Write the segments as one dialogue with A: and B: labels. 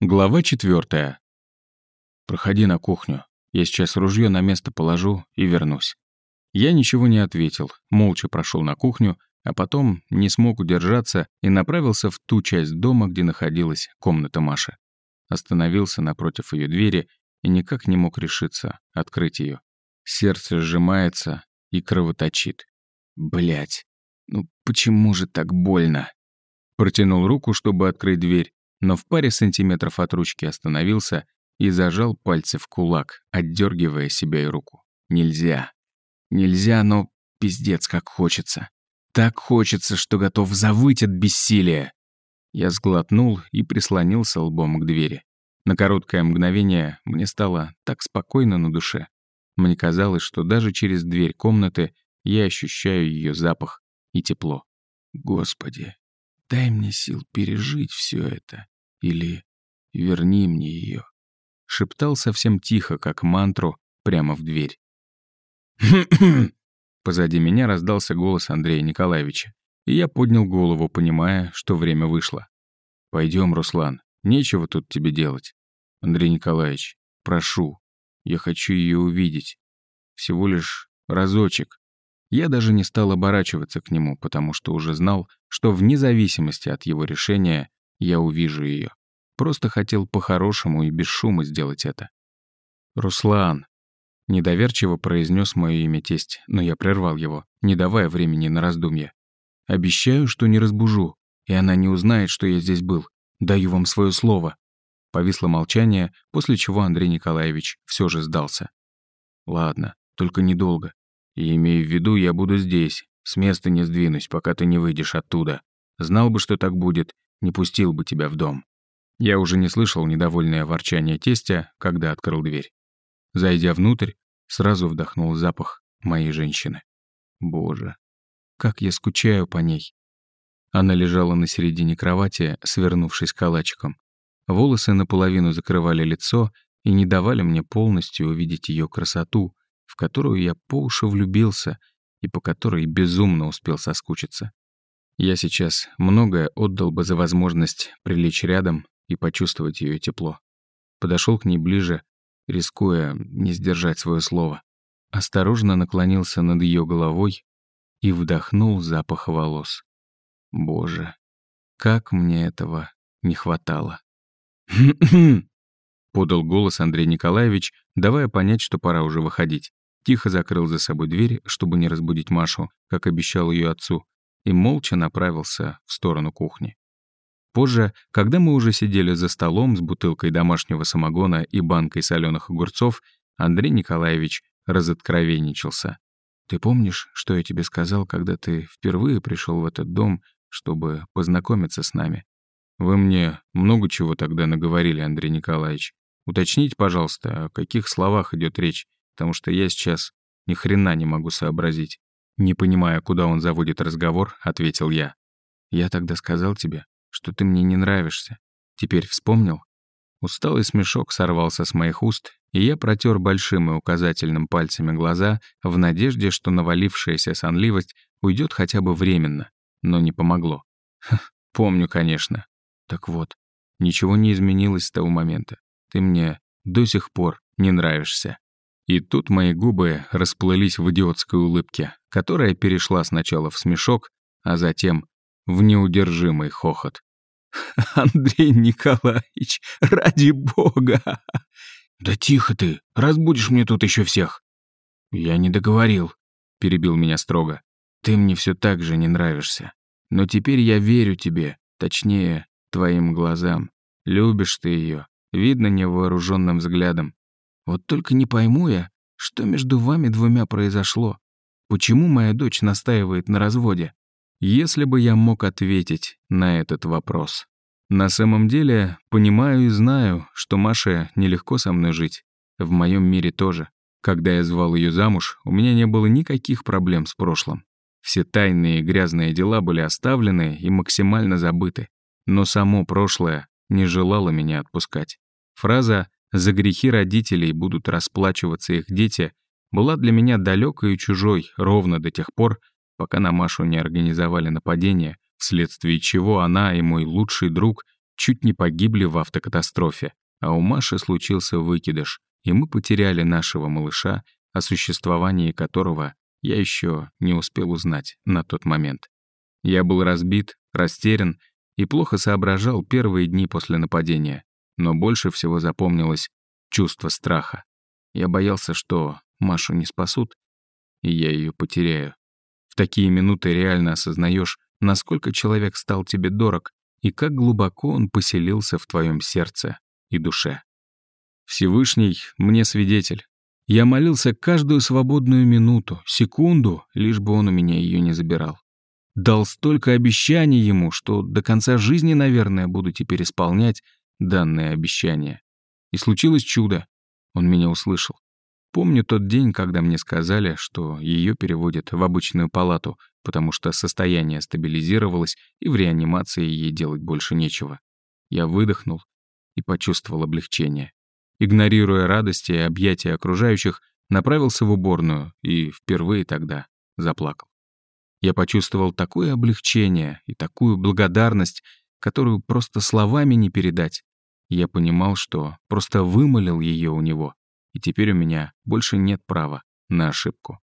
A: Глава четвертая. «Проходи на кухню. Я сейчас ружье на место положу и вернусь». Я ничего не ответил, молча прошел на кухню, а потом не смог удержаться и направился в ту часть дома, где находилась комната Маши. Остановился напротив ее двери и никак не мог решиться открыть ее. Сердце сжимается и кровоточит. Блять, ну почему же так больно? Протянул руку, чтобы открыть дверь, но в паре сантиметров от ручки остановился и зажал пальцы в кулак, отдергивая себя и руку. Нельзя. Нельзя, но пиздец, как хочется. Так хочется, что готов завыть от бессилия. Я сглотнул и прислонился лбом к двери. На короткое мгновение мне стало так спокойно на душе. Мне казалось, что даже через дверь комнаты я ощущаю ее запах и тепло. Господи, дай мне сил пережить все это. Или верни мне ее. Шептал совсем тихо, как мантру, прямо в дверь. Позади меня раздался голос Андрея Николаевича, и я поднял голову, понимая, что время вышло. Пойдем, Руслан, нечего тут тебе делать. Андрей Николаевич, прошу, я хочу ее увидеть. Всего лишь разочек. Я даже не стал оборачиваться к нему, потому что уже знал, что вне зависимости от его решения я увижу ее. Просто хотел по-хорошему и без шума сделать это. «Руслан», — недоверчиво произнес мое имя тесть, но я прервал его, не давая времени на раздумье. «Обещаю, что не разбужу, и она не узнает, что я здесь был. Даю вам свое слово». Повисло молчание, после чего Андрей Николаевич все же сдался. «Ладно, только недолго. И имею в виду, я буду здесь, с места не сдвинусь, пока ты не выйдешь оттуда. Знал бы, что так будет, не пустил бы тебя в дом». Я уже не слышал недовольное ворчание тестя, когда открыл дверь. Зайдя внутрь, сразу вдохнул запах моей женщины. Боже, как я скучаю по ней. Она лежала на середине кровати, свернувшись калачиком. Волосы наполовину закрывали лицо и не давали мне полностью увидеть ее красоту, в которую я по уши влюбился и по которой безумно успел соскучиться. Я сейчас многое отдал бы за возможность прилечь рядом и почувствовать ее тепло. Подошел к ней ближе, рискуя не сдержать свое слово. Осторожно наклонился над ее головой и вдохнул запах волос. Боже, как мне этого не хватало. подал голос Андрей Николаевич, давая понять, что пора уже выходить. Тихо закрыл за собой дверь, чтобы не разбудить Машу, как обещал ее отцу, и молча направился в сторону кухни. Позже, когда мы уже сидели за столом с бутылкой домашнего самогона и банкой соленых огурцов, Андрей Николаевич разоткровенничался. «Ты помнишь, что я тебе сказал, когда ты впервые пришел в этот дом, чтобы познакомиться с нами? Вы мне много чего тогда наговорили, Андрей Николаевич. Уточните, пожалуйста, о каких словах идет речь, потому что я сейчас ни хрена не могу сообразить». Не понимая, куда он заводит разговор, ответил я. «Я тогда сказал тебе, что ты мне не нравишься. Теперь вспомнил?» Усталый смешок сорвался с моих уст, и я протер большим и указательным пальцами глаза в надежде, что навалившаяся сонливость уйдет хотя бы временно, но не помогло. Ха, помню, конечно. Так вот, ничего не изменилось с того момента. Ты мне до сих пор не нравишься. И тут мои губы расплылись в идиотской улыбке, которая перешла сначала в смешок, а затем в неудержимый хохот. «Андрей Николаевич, ради бога!» «Да тихо ты, разбудишь мне тут еще всех!» «Я не договорил», — перебил меня строго. «Ты мне все так же не нравишься. Но теперь я верю тебе, точнее, твоим глазам. Любишь ты ее, видно невооруженным взглядом. Вот только не пойму я, что между вами двумя произошло. Почему моя дочь настаивает на разводе? Если бы я мог ответить на этот вопрос. На самом деле, понимаю и знаю, что Маше нелегко со мной жить. В моем мире тоже. Когда я звал ее замуж, у меня не было никаких проблем с прошлым. Все тайные и грязные дела были оставлены и максимально забыты. Но само прошлое не желало меня отпускать. Фраза «за грехи родителей будут расплачиваться их дети» была для меня далекой и чужой ровно до тех пор, пока на Машу не организовали нападение, вследствие чего она и мой лучший друг чуть не погибли в автокатастрофе, а у Маши случился выкидыш, и мы потеряли нашего малыша, о существовании которого я еще не успел узнать на тот момент. Я был разбит, растерян и плохо соображал первые дни после нападения, но больше всего запомнилось чувство страха. Я боялся, что Машу не спасут, и я ее потеряю. В такие минуты реально осознаешь, насколько человек стал тебе дорог и как глубоко он поселился в твоем сердце и душе. Всевышний мне свидетель. Я молился каждую свободную минуту, секунду, лишь бы он у меня ее не забирал. Дал столько обещаний ему, что до конца жизни, наверное, буду теперь исполнять данные обещания. И случилось чудо. Он меня услышал. Помню тот день, когда мне сказали, что ее переводят в обычную палату, потому что состояние стабилизировалось, и в реанимации ей делать больше нечего. Я выдохнул и почувствовал облегчение. Игнорируя радости и объятия окружающих, направился в уборную и впервые тогда заплакал. Я почувствовал такое облегчение и такую благодарность, которую просто словами не передать. Я понимал, что просто вымолил ее у него, и теперь у меня больше нет права на ошибку.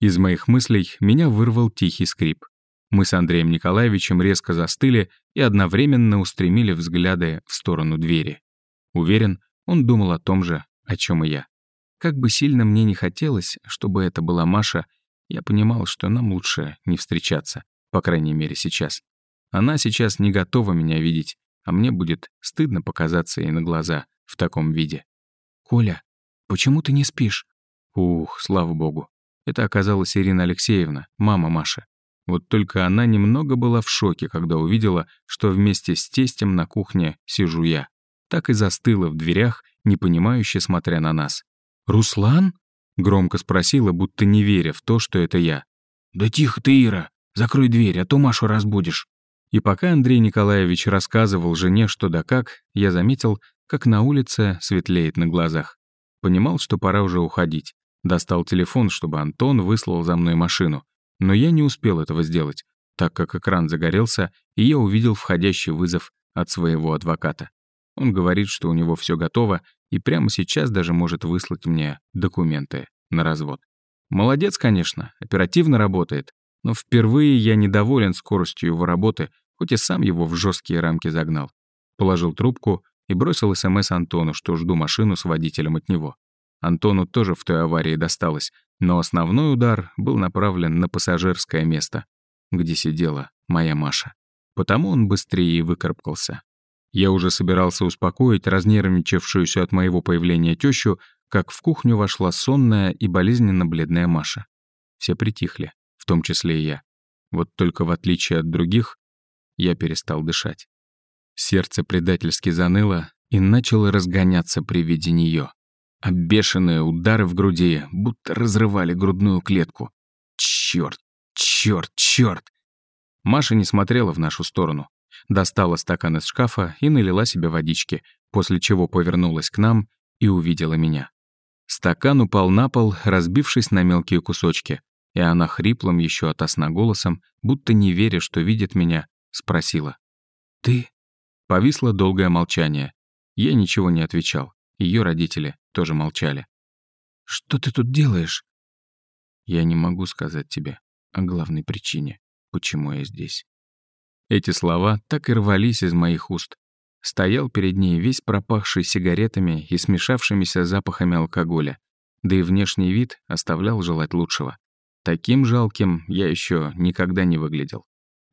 A: Из моих мыслей меня вырвал тихий скрип. Мы с Андреем Николаевичем резко застыли и одновременно устремили взгляды в сторону двери. Уверен, он думал о том же, о чем и я. Как бы сильно мне не хотелось, чтобы это была Маша, я понимал, что нам лучше не встречаться, по крайней мере сейчас. Она сейчас не готова меня видеть, а мне будет стыдно показаться ей на глаза в таком виде. «Коля, почему ты не спишь?» Ух, слава богу. Это оказалась Ирина Алексеевна, мама Маши. Вот только она немного была в шоке, когда увидела, что вместе с тестем на кухне сижу я. Так и застыла в дверях, непонимающе смотря на нас. «Руслан?» — громко спросила, будто не веря в то, что это я. «Да тихо ты, Ира! Закрой дверь, а то Машу разбудишь!» И пока Андрей Николаевич рассказывал жене что да как, я заметил, как на улице светлеет на глазах. Понимал, что пора уже уходить. Достал телефон, чтобы Антон выслал за мной машину. Но я не успел этого сделать, так как экран загорелся, и я увидел входящий вызов от своего адвоката. Он говорит, что у него все готово, и прямо сейчас даже может выслать мне документы на развод. Молодец, конечно, оперативно работает, но впервые я недоволен скоростью его работы, хоть и сам его в жесткие рамки загнал. Положил трубку и бросил СМС Антону, что жду машину с водителем от него. Антону тоже в той аварии досталось, но основной удар был направлен на пассажирское место, где сидела моя Маша. Потому он быстрее выкарабкался. Я уже собирался успокоить разнервничавшуюся от моего появления тещу, как в кухню вошла сонная и болезненно бледная Маша. Все притихли в том числе и я. Вот только в отличие от других, я перестал дышать. Сердце предательски заныло и начало разгоняться при виде нее. А бешеные удары в груди будто разрывали грудную клетку. Черт, черт, черт! Маша не смотрела в нашу сторону. Достала стакан из шкафа и налила себе водички, после чего повернулась к нам и увидела меня. Стакан упал на пол, разбившись на мелкие кусочки, и она хриплым еще от сна голосом, будто не веря, что видит меня, спросила. «Ты?» Повисло долгое молчание. Я ничего не отвечал. Ее родители тоже молчали. «Что ты тут делаешь?» «Я не могу сказать тебе о главной причине, почему я здесь». Эти слова так и рвались из моих уст. Стоял перед ней весь пропахший сигаретами и смешавшимися запахами алкоголя, да и внешний вид оставлял желать лучшего. Таким жалким я еще никогда не выглядел.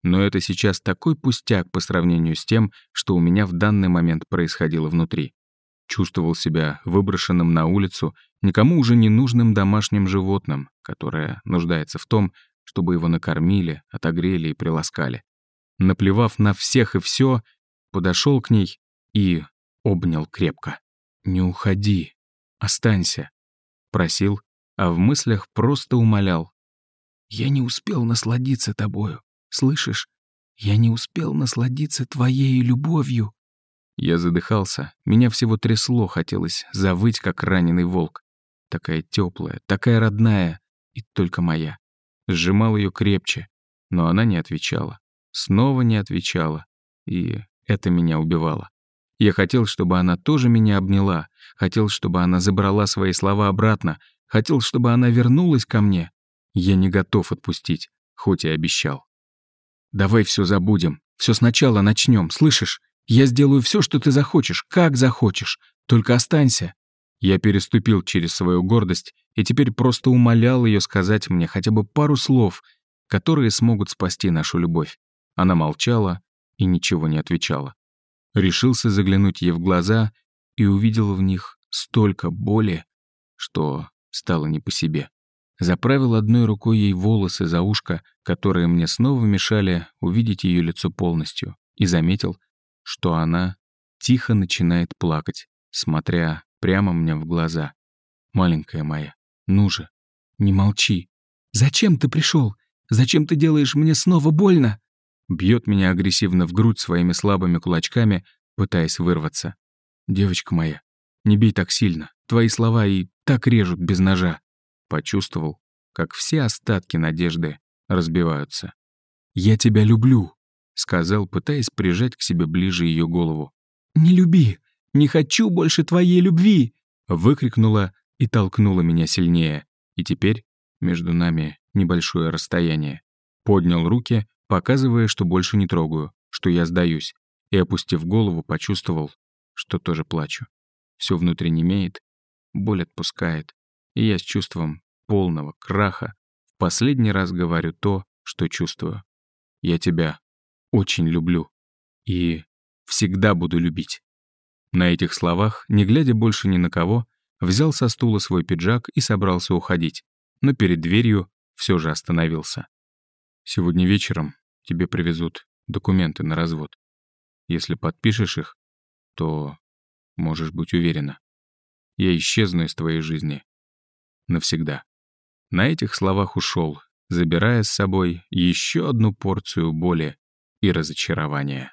A: Но это сейчас такой пустяк по сравнению с тем, что у меня в данный момент происходило внутри. Чувствовал себя выброшенным на улицу, никому уже не нужным домашним животным, которое нуждается в том, чтобы его накормили, отогрели и приласкали. Наплевав на всех и все, подошел к ней и обнял крепко. «Не уходи, останься», — просил, а в мыслях просто умолял. Я не успел насладиться тобою, слышишь? Я не успел насладиться твоей любовью». Я задыхался, меня всего трясло, хотелось завыть, как раненый волк. Такая теплая, такая родная и только моя. Сжимал ее крепче, но она не отвечала. Снова не отвечала. И Это меня убивало. Я хотел, чтобы она тоже меня обняла, хотел, чтобы она забрала свои слова обратно, хотел, чтобы она вернулась ко мне. Я не готов отпустить, хоть и обещал. «Давай все забудем, все сначала начнем, слышишь? Я сделаю все, что ты захочешь, как захочешь, только останься». Я переступил через свою гордость и теперь просто умолял ее сказать мне хотя бы пару слов, которые смогут спасти нашу любовь. Она молчала и ничего не отвечала. Решился заглянуть ей в глаза и увидел в них столько боли, что стало не по себе. Заправил одной рукой ей волосы за ушко, которые мне снова мешали увидеть ее лицо полностью, и заметил, что она тихо начинает плакать, смотря прямо мне в глаза. «Маленькая моя, ну же, не молчи. Зачем ты пришел? Зачем ты делаешь мне снова больно?» Бьет меня агрессивно в грудь своими слабыми кулачками, пытаясь вырваться. «Девочка моя, не бей так сильно. Твои слова и так режут без ножа». Почувствовал, как все остатки надежды разбиваются. «Я тебя люблю», — сказал, пытаясь прижать к себе ближе ее голову. «Не люби! Не хочу больше твоей любви!» Выкрикнула и толкнула меня сильнее. И теперь между нами небольшое расстояние. Поднял руки, показывая, что больше не трогаю, что я сдаюсь, и, опустив голову, почувствовал, что тоже плачу. Все внутри немеет, боль отпускает, и я с чувством полного краха в последний раз говорю то, что чувствую. Я тебя очень люблю и всегда буду любить. На этих словах, не глядя больше ни на кого, взял со стула свой пиджак и собрался уходить, но перед дверью все же остановился. Сегодня вечером тебе привезут документы на развод. Если подпишешь их, то можешь быть уверена. Я исчезну из твоей жизни. Навсегда. На этих словах ушел, забирая с собой еще одну порцию боли и разочарования.